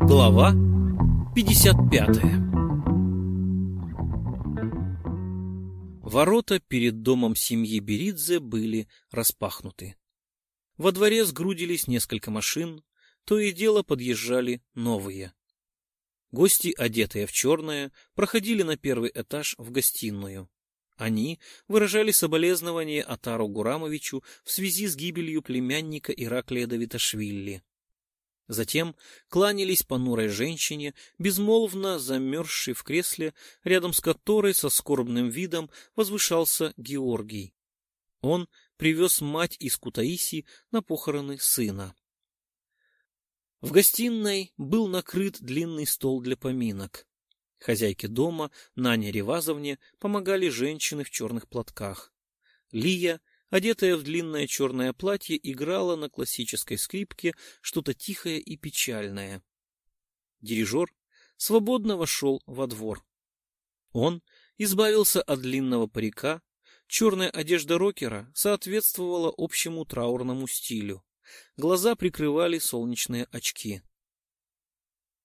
Глава 55 Ворота перед домом семьи Беридзе были распахнуты. Во дворе сгрудились несколько машин, то и дело подъезжали новые. Гости, одетые в черное, проходили на первый этаж в гостиную. Они выражали соболезнование Атару Гурамовичу в связи с гибелью племянника Ираклия Давиташвили. Затем кланялись понурой женщине, безмолвно замерзшей в кресле, рядом с которой со скорбным видом возвышался Георгий. Он привез мать из Кутаиси на похороны сына. В гостиной был накрыт длинный стол для поминок. Хозяйке дома, Нане Ревазовне, помогали женщины в черных платках. Лия, одетая в длинное черное платье, играла на классической скрипке что-то тихое и печальное. Дирижер свободно вошел во двор. Он избавился от длинного парика, черная одежда рокера соответствовала общему траурному стилю. Глаза прикрывали солнечные очки.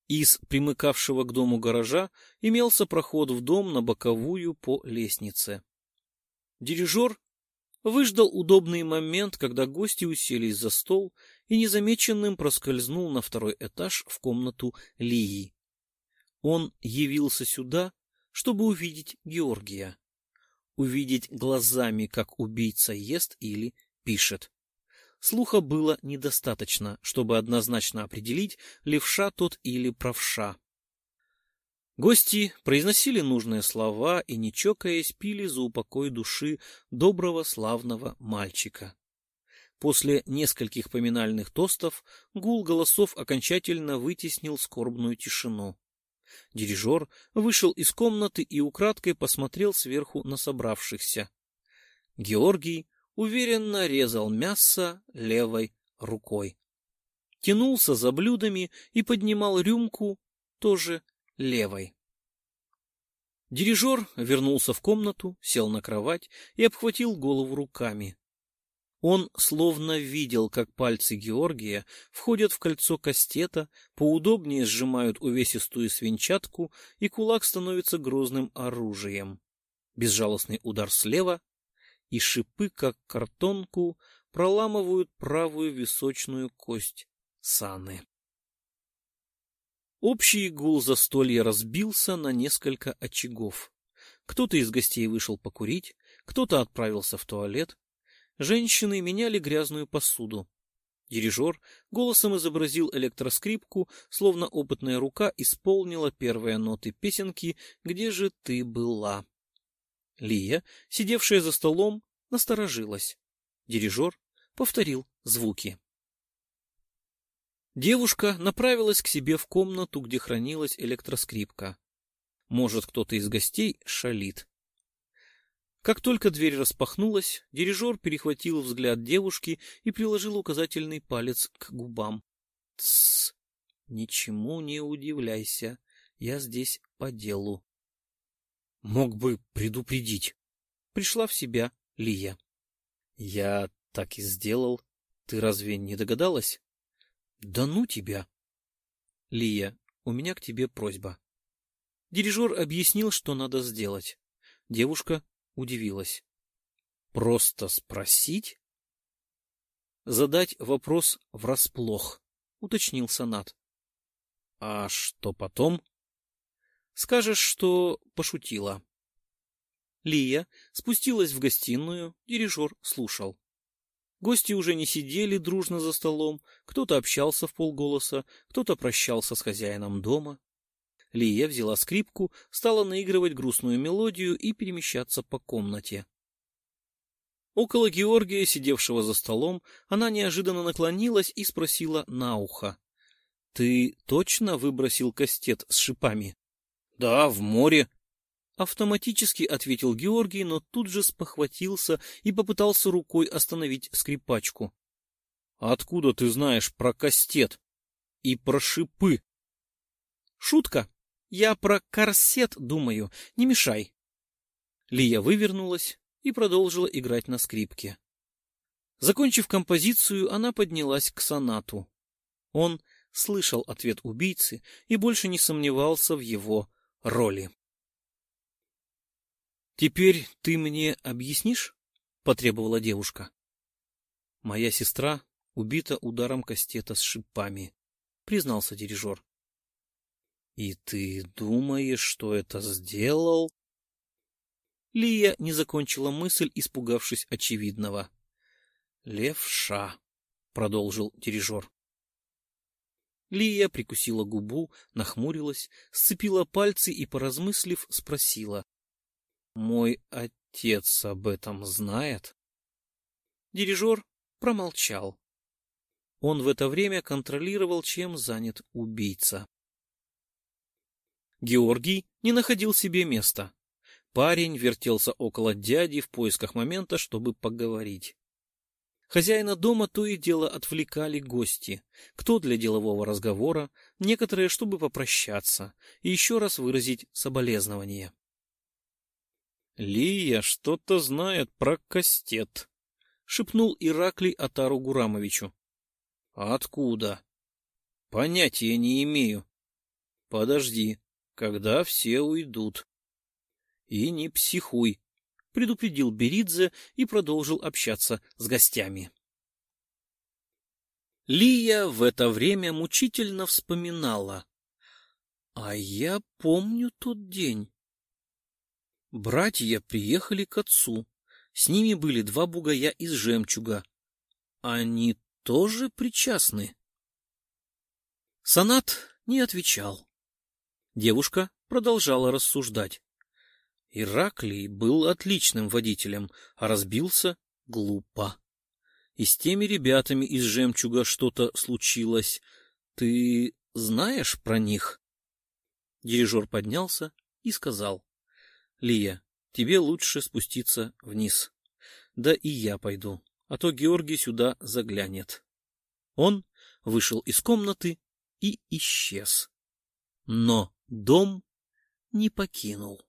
Из примыкавшего к дому гаража имелся проход в дом на боковую по лестнице. Дирижер выждал удобный момент, когда гости уселись за стол и незамеченным проскользнул на второй этаж в комнату Лии. Он явился сюда, чтобы увидеть Георгия. Увидеть глазами, как убийца ест или пишет. Слуха было недостаточно, чтобы однозначно определить, левша тот или правша. Гости произносили нужные слова и, не чокаясь, пили за упокой души доброго славного мальчика. После нескольких поминальных тостов гул голосов окончательно вытеснил скорбную тишину. Дирижер вышел из комнаты и украдкой посмотрел сверху на собравшихся. Георгий уверенно резал мясо левой рукой. Тянулся за блюдами и поднимал рюмку тоже левой. Дирижер вернулся в комнату, сел на кровать и обхватил голову руками. Он словно видел, как пальцы Георгия входят в кольцо кастета, поудобнее сжимают увесистую свинчатку, и кулак становится грозным оружием. Безжалостный удар слева, и шипы, как картонку, проламывают правую височную кость саны. Общий гул застолья разбился на несколько очагов. Кто-то из гостей вышел покурить, кто-то отправился в туалет. Женщины меняли грязную посуду. Дирижер голосом изобразил электроскрипку, словно опытная рука исполнила первые ноты песенки «Где же ты была?». Лия, сидевшая за столом, насторожилась. Дирижер повторил звуки. Девушка направилась к себе в комнату, где хранилась электроскрипка. Может, кто-то из гостей шалит. Как только дверь распахнулась, дирижер перехватил взгляд девушки и приложил указательный палец к губам. — Тссс! Ничему не удивляйся, я здесь по делу. Мог бы предупредить. Пришла в себя Лия. Я так и сделал. Ты разве не догадалась? Да ну тебя. Лия, у меня к тебе просьба. Дирижер объяснил, что надо сделать. Девушка удивилась. Просто спросить? Задать вопрос врасплох, уточнил Санат. А что потом? Скажешь, что пошутила. Лия спустилась в гостиную, дирижер слушал. Гости уже не сидели дружно за столом, кто-то общался в полголоса, кто-то прощался с хозяином дома. Лия взяла скрипку, стала наигрывать грустную мелодию и перемещаться по комнате. Около Георгия, сидевшего за столом, она неожиданно наклонилась и спросила на ухо. — Ты точно выбросил кастет с шипами? — Да, в море. Автоматически ответил Георгий, но тут же спохватился и попытался рукой остановить скрипачку. — Откуда ты знаешь про кастет? И про шипы? — Шутка. Я про корсет думаю. Не мешай. Лия вывернулась и продолжила играть на скрипке. Закончив композицию, она поднялась к сонату. Он слышал ответ убийцы и больше не сомневался в его роли. «Теперь ты мне объяснишь?» — потребовала девушка. «Моя сестра убита ударом кастета с шипами», — признался дирижер. «И ты думаешь, что это сделал?» Лия не закончила мысль, испугавшись очевидного. «Левша», — продолжил дирижер. Лия прикусила губу, нахмурилась, сцепила пальцы и, поразмыслив, спросила. «Мой отец об этом знает?» Дирижер промолчал. Он в это время контролировал, чем занят убийца. Георгий не находил себе места. Парень вертелся около дяди в поисках момента, чтобы поговорить. Хозяина дома то и дело отвлекали гости, кто для делового разговора, некоторые, чтобы попрощаться и еще раз выразить соболезнование. «Лия что-то знает про кастет», — шепнул Ираклий Атару Гурамовичу. «Откуда?» «Понятия не имею». «Подожди, когда все уйдут?» «И не психуй, предупредил Беридзе и продолжил общаться с гостями. Лия в это время мучительно вспоминала. А я помню тот день. Братья приехали к отцу. С ними были два бугая из жемчуга. Они тоже причастны. Санат не отвечал. Девушка продолжала рассуждать. Ираклий был отличным водителем, а разбился глупо. И с теми ребятами из жемчуга что-то случилось. Ты знаешь про них? Дирижер поднялся и сказал. — Лия, тебе лучше спуститься вниз. Да и я пойду, а то Георгий сюда заглянет. Он вышел из комнаты и исчез. Но дом не покинул.